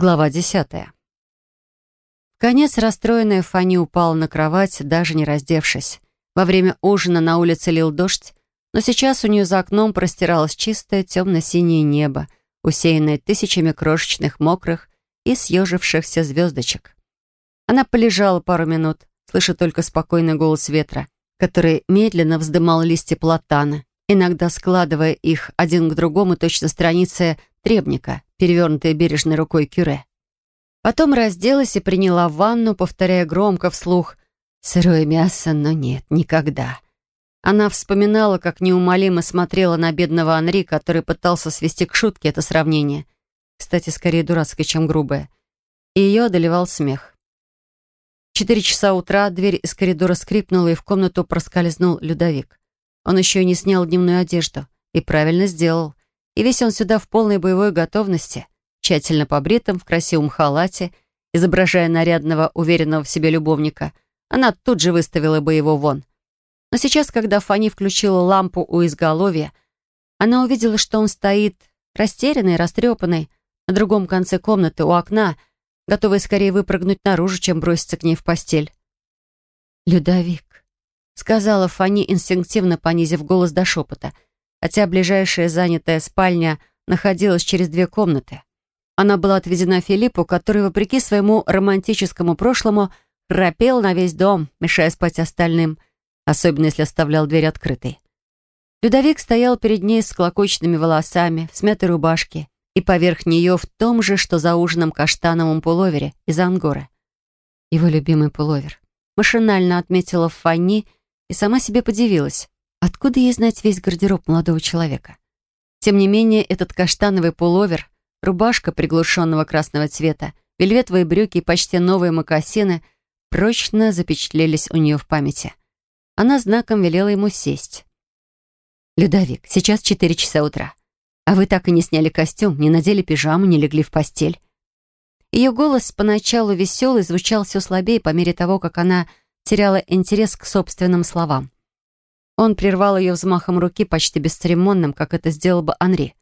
Глава десятая. В конец расстроенная Фанни упала на кровать, даже не раздевшись. Во время ужина на улице лил дождь, но сейчас у нее за окном простиралось чистое темно-синее небо, усеянное тысячами крошечных, мокрых и съежившихся звездочек. Она полежала пару минут, слыша только спокойный голос ветра, который медленно вздымал листья платана, иногда складывая их один к другому точно страницы требника, перевернутые бережной рукой кюре. Потом разделась и приняла ванну, повторяя громко вслух «Сырое мясо, но нет, никогда». Она вспоминала, как неумолимо смотрела на бедного Анри, который пытался свести к шутке это сравнение. Кстати, скорее дурацкое, чем грубое. И ее одолевал смех. четыре часа утра дверь из коридора скрипнула, и в комнату проскользнул Людовик. Он еще не снял дневную одежду. И правильно сделал. И весь он сюда в полной боевой готовности, тщательно побритым, в красивом халате, изображая нарядного, уверенного в себе любовника. Она тут же выставила бы его вон. Но сейчас, когда Фани включила лампу у изголовья, она увидела, что он стоит растерянный, растрепанный, на другом конце комнаты, у окна, готовый скорее выпрыгнуть наружу, чем броситься к ней в постель. «Людовик», — сказала Фани, инстинктивно понизив голос до шепота, хотя ближайшая занятая спальня находилась через две комнаты. Она была отведена Филиппу, который, вопреки своему романтическому прошлому, храпел на весь дом, мешая спать остальным — особенно если оставлял дверь открытой. Людовик стоял перед ней с клокочными волосами, в смятой рубашке и поверх нее в том же, что за ужином каштановом пуловере из ангоры. Его любимый пуловер. Машинально отметила Фанни и сама себе подивилась. Откуда ей знать весь гардероб молодого человека? Тем не менее, этот каштановый пуловер, рубашка приглушенного красного цвета, вельветовые брюки и почти новые мокасины прочно запечатлелись у нее в памяти. Она знаком велела ему сесть. «Людовик, сейчас четыре часа утра. А вы так и не сняли костюм, не надели пижаму, не легли в постель». Ее голос поначалу веселый звучал все слабее по мере того, как она теряла интерес к собственным словам. Он прервал ее взмахом руки почти бесцеремонным, как это сделал бы Анри.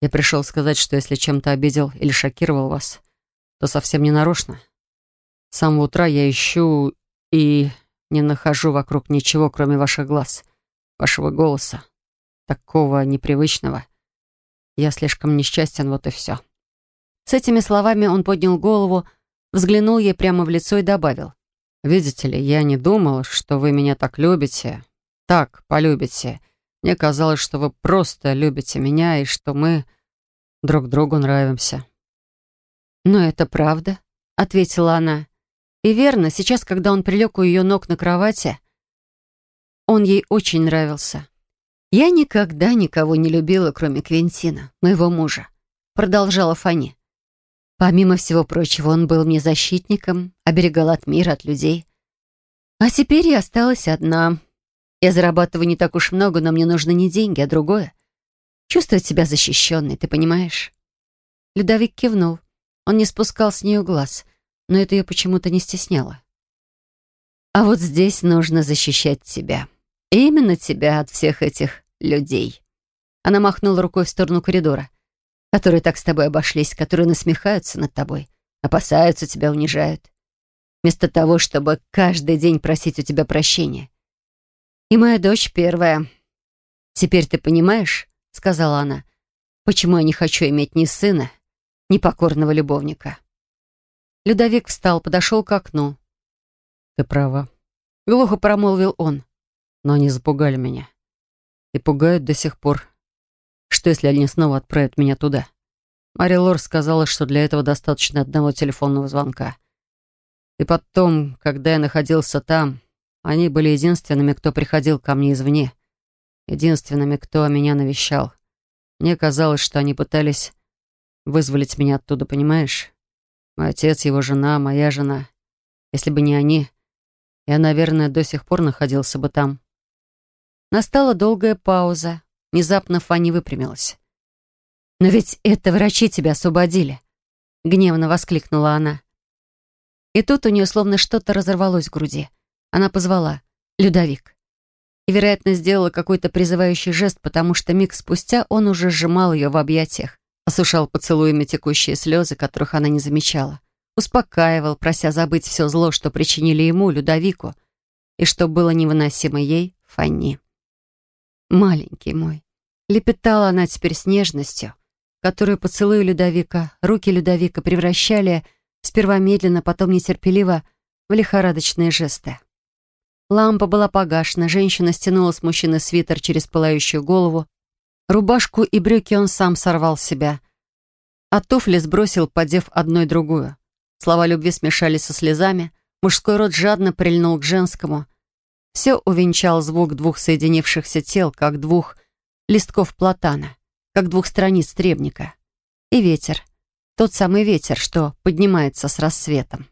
«Я пришел сказать, что если чем-то обидел или шокировал вас, то совсем не нарочно. С самого утра я ищу и не нахожу вокруг ничего, кроме ваших глаз, вашего голоса, такого непривычного. Я слишком несчастен, вот и все». С этими словами он поднял голову, взглянул ей прямо в лицо и добавил. «Видите ли, я не думал, что вы меня так любите, так полюбите. Мне казалось, что вы просто любите меня и что мы друг другу нравимся». «Но это правда», — ответила она. И верно, сейчас, когда он прилег у ее ног на кровати, он ей очень нравился. «Я никогда никого не любила, кроме Квинтина, моего мужа», продолжала Фанни. Помимо всего прочего, он был мне защитником, оберегал от мира, от людей. А теперь я осталась одна. Я зарабатываю не так уж много, но мне нужны не деньги, а другое. Чувствовать себя защищенной, ты понимаешь? Людовик кивнул. Он не спускал с нее глаз — но это ее почему-то не стесняло. А вот здесь нужно защищать тебя. Именно тебя от всех этих людей. Она махнула рукой в сторону коридора. Которые так с тобой обошлись, которые насмехаются над тобой, опасаются тебя, унижают. Вместо того, чтобы каждый день просить у тебя прощения. И моя дочь первая. «Теперь ты понимаешь, — сказала она, — почему я не хочу иметь ни сына, ни покорного любовника?» Людовик встал, подошел к окну. «Ты права», — глухо промолвил он. «Но они запугали меня. И пугают до сих пор. Что, если они снова отправят меня туда?» Мари Лор сказала, что для этого достаточно одного телефонного звонка. И потом, когда я находился там, они были единственными, кто приходил ко мне извне. Единственными, кто меня навещал. Мне казалось, что они пытались вызволить меня оттуда, понимаешь? Мой отец, его жена, моя жена. Если бы не они, я, наверное, до сих пор находился бы там. Настала долгая пауза. Внезапно Фанни выпрямилась. «Но ведь это врачи тебя освободили!» Гневно воскликнула она. И тут у нее словно что-то разорвалось в груди. Она позвала «Людовик». И, вероятно, сделала какой-то призывающий жест, потому что миг спустя он уже сжимал ее в объятиях, осушал поцелуями текущие слезы, которых она не замечала, успокаивал, прося забыть все зло, что причинили ему, Людовику, и что было невыносимо ей, Фанни. «Маленький мой», — лепетала она теперь с нежностью, которую поцелуи Людовика, руки Людовика превращали сперва медленно, потом нетерпеливо в лихорадочные жесты. Лампа была погашена, женщина стянула с мужчины свитер через пылающую голову, рубашку и брюки он сам сорвал с себя, а туфли сбросил, подев одной другую. Слова любви смешались со слезами, мужской рот жадно прильнул к женскому. Все увенчал звук двух соединившихся тел, как двух листков платана, как двух страниц требника. И ветер, тот самый ветер, что поднимается с рассветом.